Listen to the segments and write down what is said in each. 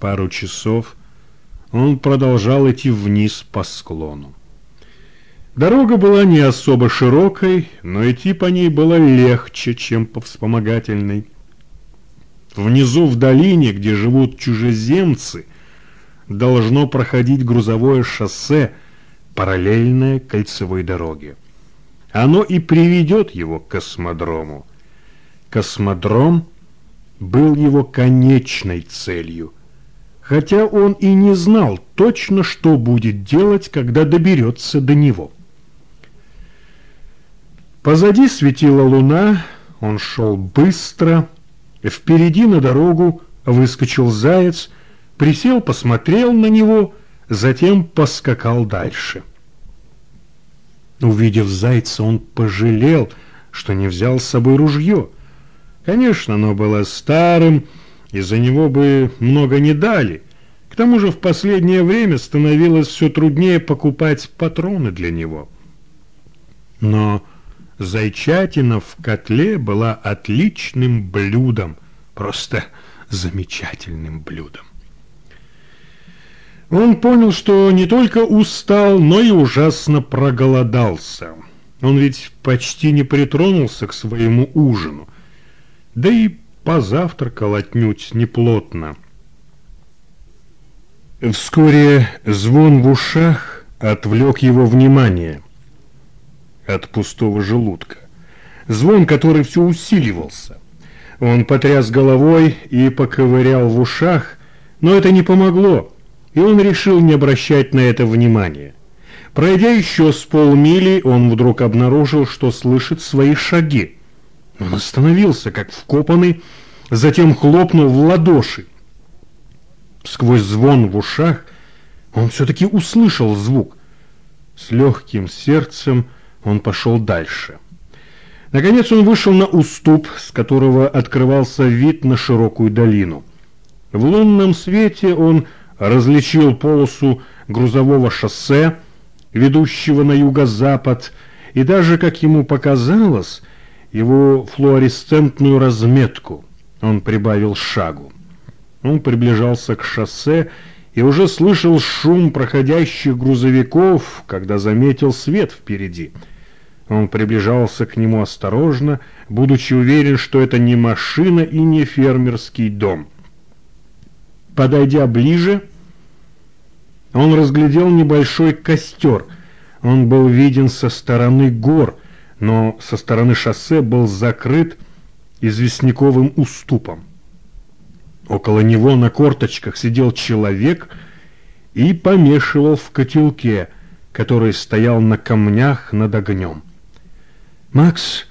пару часов он продолжал идти вниз по склону. Дорога была не особо широкой, но идти по ней было легче, чем по вспомогательной. Внизу в долине, где живут чужеземцы, должно проходить грузовое шоссе, параллельное кольцевой дороге. Оно и приведет его к космодрому. Космодром был его конечной целью, хотя он и не знал точно, что будет делать, когда доберется до него. Позади светила луна, он шел быстро, впереди на дорогу выскочил заяц, присел, посмотрел на него, затем поскакал дальше. Увидев зайца, он пожалел, что не взял с собой ружье. Конечно, оно было старым, и за него бы много не дали. К тому же в последнее время становилось все труднее покупать патроны для него. Но Зайчатина в котле была отличным блюдом, просто замечательным блюдом. Он понял, что не только устал, но и ужасно проголодался. Он ведь почти не притронулся к своему ужину, да и позавтракал отнюдь неплотно. Вскоре звон в ушах отвлек его внимание – от пустого желудка. Звон, который все усиливался. Он потряс головой и поковырял в ушах, но это не помогло, и он решил не обращать на это внимания. Пройдя еще с полмили, он вдруг обнаружил, что слышит свои шаги. Он остановился, как вкопанный, затем хлопнул в ладоши. Сквозь звон в ушах он все-таки услышал звук. С легким сердцем он пошел дальше. Наконец он вышел на уступ, с которого открывался вид на широкую долину. В лунном свете он различил полосу грузового шоссе, ведущего на юго-запад, и даже, как ему показалось, его флуоресцентную разметку. Он прибавил шагу. Он приближался к шоссе и уже слышал шум проходящих грузовиков, когда заметил свет впереди – он приближался к нему осторожно, будучи уверен, что это не машина и не фермерский дом. Подойдя ближе, он разглядел небольшой костер. Он был виден со стороны гор, но со стороны шоссе был закрыт известняковым уступом. Около него на корточках сидел человек и помешивал в котелке, который стоял на камнях над огнем. Макс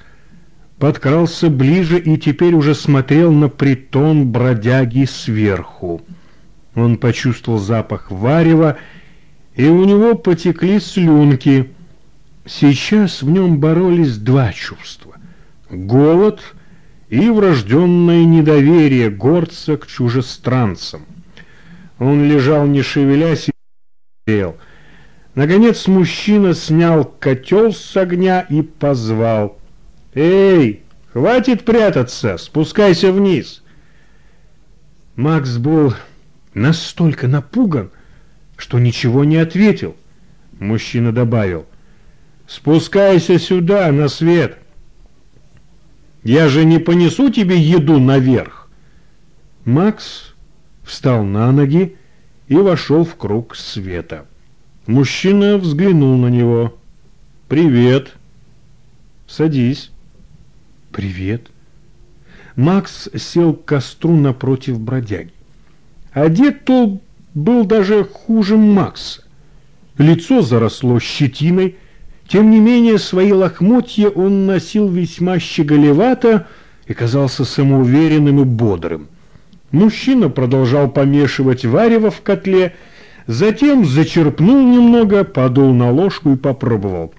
подкрался ближе и теперь уже смотрел на притон бродяги сверху. Он почувствовал запах варева, и у него потекли слюнки. Сейчас в нем боролись два чувства — голод и врожденное недоверие горца к чужестранцам. Он лежал, не шевелясь, и смотрел — Наконец мужчина снял котел с огня и позвал. «Эй, хватит прятаться, спускайся вниз!» Макс был настолько напуган, что ничего не ответил. Мужчина добавил. «Спускайся сюда, на свет! Я же не понесу тебе еду наверх!» Макс встал на ноги и вошел в круг света. Мужчина взглянул на него. «Привет!» «Садись!» «Привет!» Макс сел к костру напротив бродяги. Одет то был даже хуже Макса. Лицо заросло щетиной, тем не менее свои лохмотья он носил весьма щеголевато и казался самоуверенным и бодрым. Мужчина продолжал помешивать варево в котле, Затем зачерпнул немного, подул на ложку и попробовал.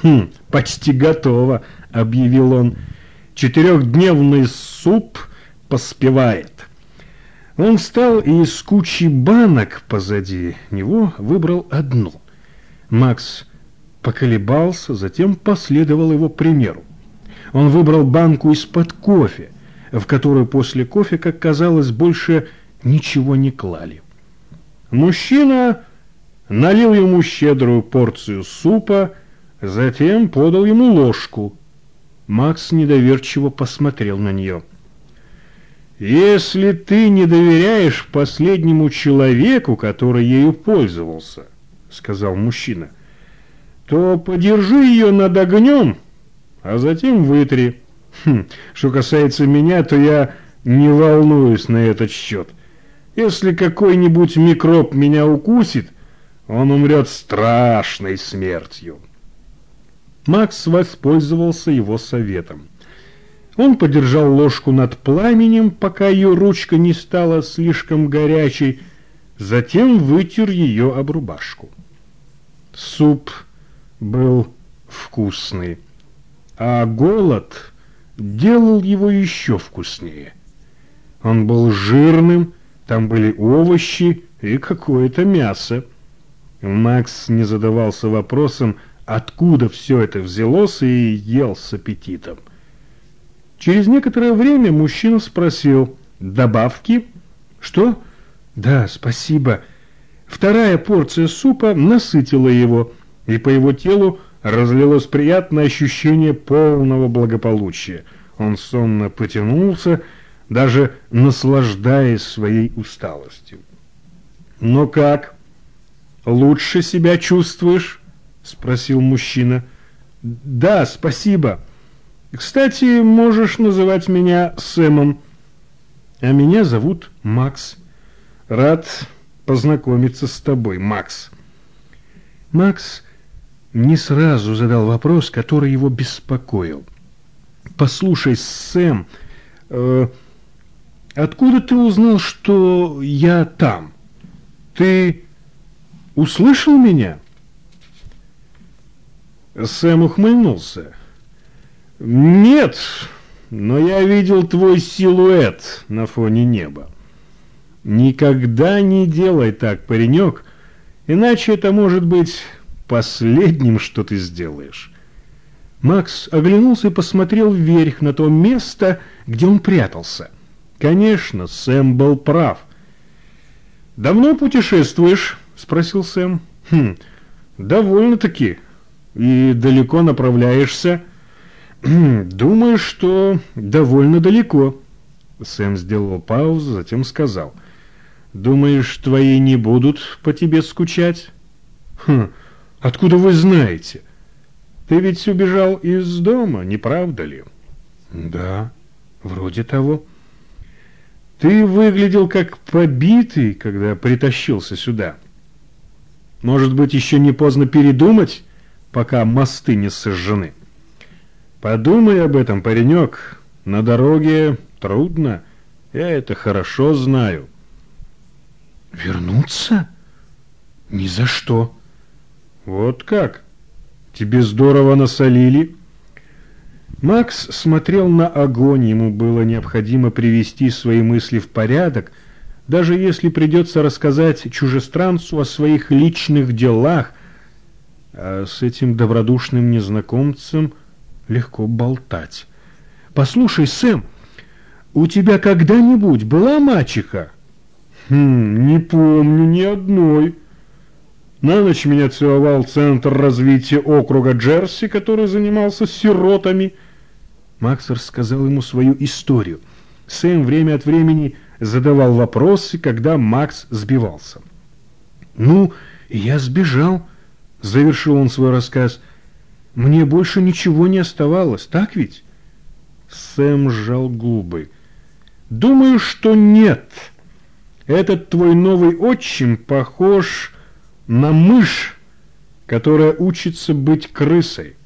«Хм, почти готово», — объявил он. «Четырехдневный суп поспевает». Он встал и из кучи банок позади него выбрал одну. Макс поколебался, затем последовал его примеру. Он выбрал банку из-под кофе, в которой после кофе, как казалось, больше ничего не клали. Мужчина налил ему щедрую порцию супа, затем подал ему ложку. Макс недоверчиво посмотрел на нее. «Если ты не доверяешь последнему человеку, который ею пользовался, — сказал мужчина, — то подержи ее над огнем, а затем вытри. Хм, что касается меня, то я не волнуюсь на этот счет. Если какой-нибудь микроб меня укусит, он умрет страшной смертью. Макс воспользовался его советом. Он подержал ложку над пламенем, пока ее ручка не стала слишком горячей, затем вытер ее об рубашку. Суп был вкусный, а голод делал его еще вкуснее. Он был жирным, там были овощи и какое-то мясо. Макс не задавался вопросом, откуда все это взялось, и ел с аппетитом. Через некоторое время мужчина спросил, «Добавки?» «Что?» «Да, спасибо». Вторая порция супа насытила его, и по его телу разлилось приятное ощущение полного благополучия. Он сонно потянулся, даже наслаждаясь своей усталостью. «Но как? Лучше себя чувствуешь?» — спросил мужчина. «Да, спасибо. Кстати, можешь называть меня Сэмом. А меня зовут Макс. Рад познакомиться с тобой, Макс». Макс не сразу задал вопрос, который его беспокоил. «Послушай, Сэм, э, откуда ты узнал, что я там? Ты услышал меня?» Сэм ухмыльнулся. «Нет, но я видел твой силуэт на фоне неба. Никогда не делай так, паренек, иначе это может быть последним, что ты сделаешь. Макс оглянулся и посмотрел вверх на то место, где он прятался. Конечно, Сэм был прав. «Давно путешествуешь?» — спросил Сэм. «Хм, довольно-таки. И далеко направляешься?» «Думаю, что довольно далеко». Сэм сделал паузу, затем сказал. «Думаешь, твои не будут по тебе скучать?» «Хм, Откуда вы знаете? Ты ведь убежал из дома, не правда ли? Да, вроде того. Ты выглядел как побитый, когда притащился сюда. Может быть, еще не поздно передумать, пока мосты не сожжены? Подумай об этом, паренек. На дороге трудно. Я это хорошо знаю. Вернуться? Ни за что. Вот как? Тебе здорово насолили? Макс смотрел на огонь, ему было необходимо привести свои мысли в порядок, даже если придется рассказать чужестранцу о своих личных делах, а с этим добродушным незнакомцем легко болтать. «Послушай, Сэм, у тебя когда-нибудь была мачеха?» «Хм, не помню ни одной». На ночь меня целовал Центр развития округа Джерси, который занимался сиротами. Макс рассказал ему свою историю. Сэм время от времени задавал вопросы, когда Макс сбивался. «Ну, я сбежал», — завершил он свой рассказ. «Мне больше ничего не оставалось, так ведь?» Сэм сжал губы. «Думаю, что нет. Этот твой новый отчим похож на мышь, которая учится быть крысой.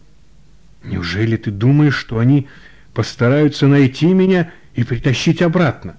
Неужели ты думаешь, что они постараются найти меня и притащить обратно?